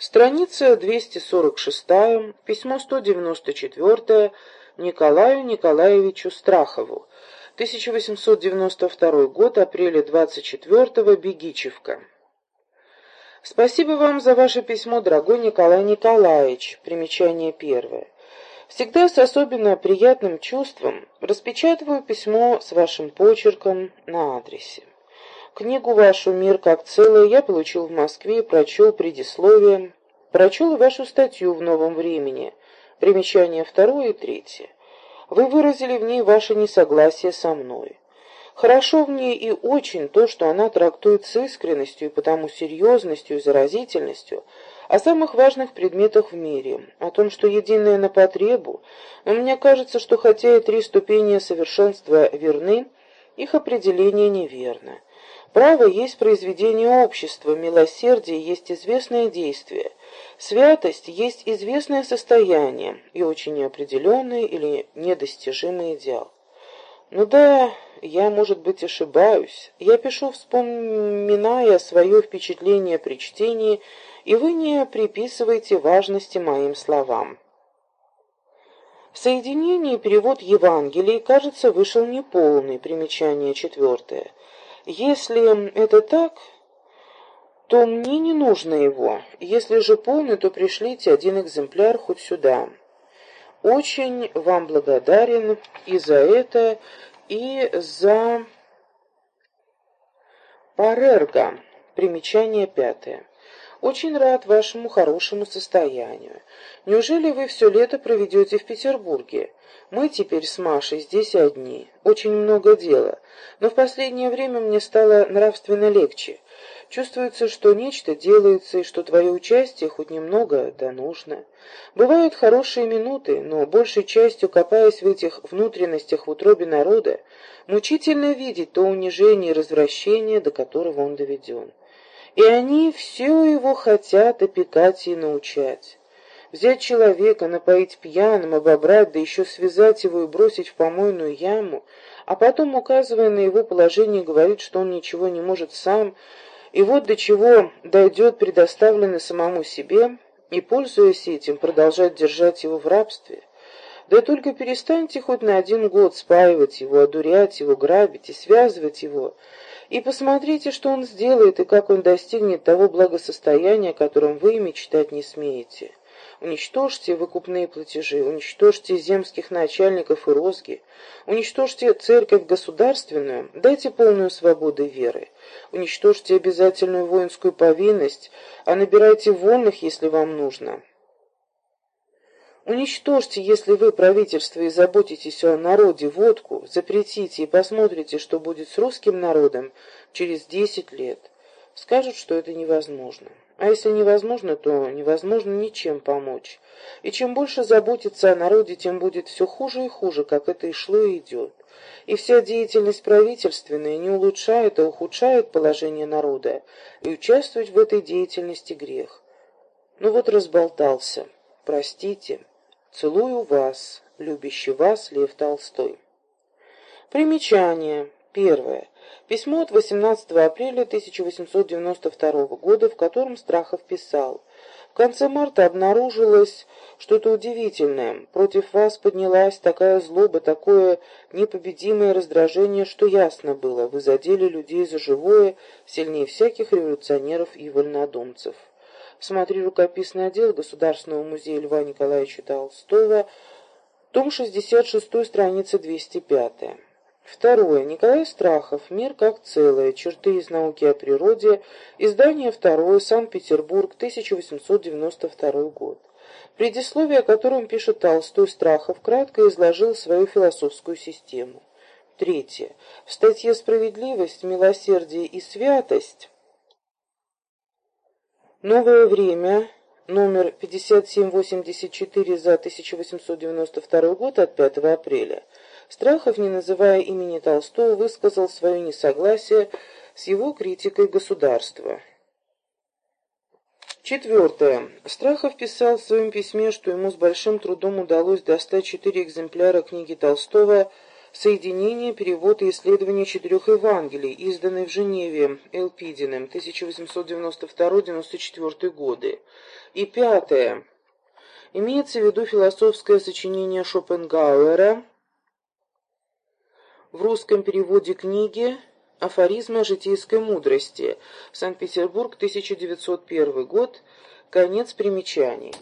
Страница 246, письмо 194 Николаю Николаевичу Страхову. 1892 год, апреля 24 Бегичевка. Спасибо вам за ваше письмо, дорогой Николай Николаевич. Примечание первое. Всегда с особенно приятным чувством распечатываю письмо с вашим почерком на адресе. Книгу вашу «Мир как целое» я получил в Москве, прочел предисловие, прочел и вашу статью в «Новом времени», примечания второе и третье. Вы выразили в ней ваше несогласие со мной. Хорошо в ней и очень то, что она трактует с искренностью и потому серьезностью и заразительностью о самых важных предметах в мире, о том, что единое на потребу, но мне кажется, что хотя и три ступени совершенства верны, их определение неверно. Право есть произведение общества, милосердие есть известное действие, святость есть известное состояние и очень неопределенный или недостижимый идеал. Ну да, я, может быть, ошибаюсь. Я пишу, вспоминая свое впечатление при чтении, и вы не приписываете важности моим словам. В соединении перевод Евангелий, кажется, вышел неполный, примечание четвертое. Если это так, то мне не нужно его. Если же полный, то пришлите один экземпляр хоть сюда. Очень вам благодарен и за это, и за Парерго. Примечание пятое. Очень рад вашему хорошему состоянию. Неужели вы все лето проведете в Петербурге? Мы теперь с Машей здесь одни. Очень много дела. Но в последнее время мне стало нравственно легче. Чувствуется, что нечто делается, и что твое участие хоть немного да нужно. Бывают хорошие минуты, но большей частью, копаясь в этих внутренностях в утробе народа, мучительно видеть то унижение и развращение, до которого он доведен. И они все его хотят опекать и научать. Взять человека, напоить пьяным, обобрать, да еще связать его и бросить в помойную яму, а потом, указывая на его положение, говорить, что он ничего не может сам, и вот до чего дойдет предоставленный самому себе, и, пользуясь этим, продолжать держать его в рабстве. Да только перестаньте хоть на один год спаивать его, одурять его, грабить и связывать его, и посмотрите, что он сделает и как он достигнет того благосостояния, о котором вы мечтать не смеете. Уничтожьте выкупные платежи, уничтожьте земских начальников и розги, уничтожьте церковь государственную, дайте полную свободу веры, уничтожьте обязательную воинскую повинность, а набирайте вольных, если вам нужно. Уничтожьте, если вы, правительство, и заботитесь о народе, водку, запретите и посмотрите, что будет с русским народом через десять лет. Скажут, что это невозможно. А если невозможно, то невозможно ничем помочь. И чем больше заботиться о народе, тем будет все хуже и хуже, как это и шло и идет. И вся деятельность правительственная не улучшает, а ухудшает положение народа, и участвовать в этой деятельности грех. Ну вот разболтался. Простите. Целую вас, любящий вас Лев Толстой. Примечание. Первое. Письмо от 18 апреля 1892 года, в котором Страхов писал «В конце марта обнаружилось что-то удивительное. Против вас поднялась такая злоба, такое непобедимое раздражение, что ясно было, вы задели людей за живое, сильнее всяких революционеров и вольнодумцев». Смотри рукописный отдел Государственного музея Льва Николаевича Толстого, том 66, страница 205. Второе. Николай Страхов. Мир как целое. Черты из науки о природе. Издание второе. Санкт-Петербург. 1892 год. Предисловие, о котором пишет Толстой Страхов, кратко изложил свою философскую систему. Третье. В статье «Справедливость, милосердие и святость» Новое время, номер 5784 за 1892 год от 5 апреля, Страхов, не называя имени Толстого, высказал свое несогласие с его критикой государства. Четвертое. Страхов писал в своем письме, что ему с большим трудом удалось достать четыре экземпляра книги Толстого Соединение, перевод и исследование четырех Евангелий, изданный в Женеве Элпидиным, 1892-94 годы. И пятое. Имеется в виду философское сочинение Шопенгауэра в русском переводе книги «Афоризмы о житейской мудрости», Санкт-Петербург, 1901 год, конец примечаний.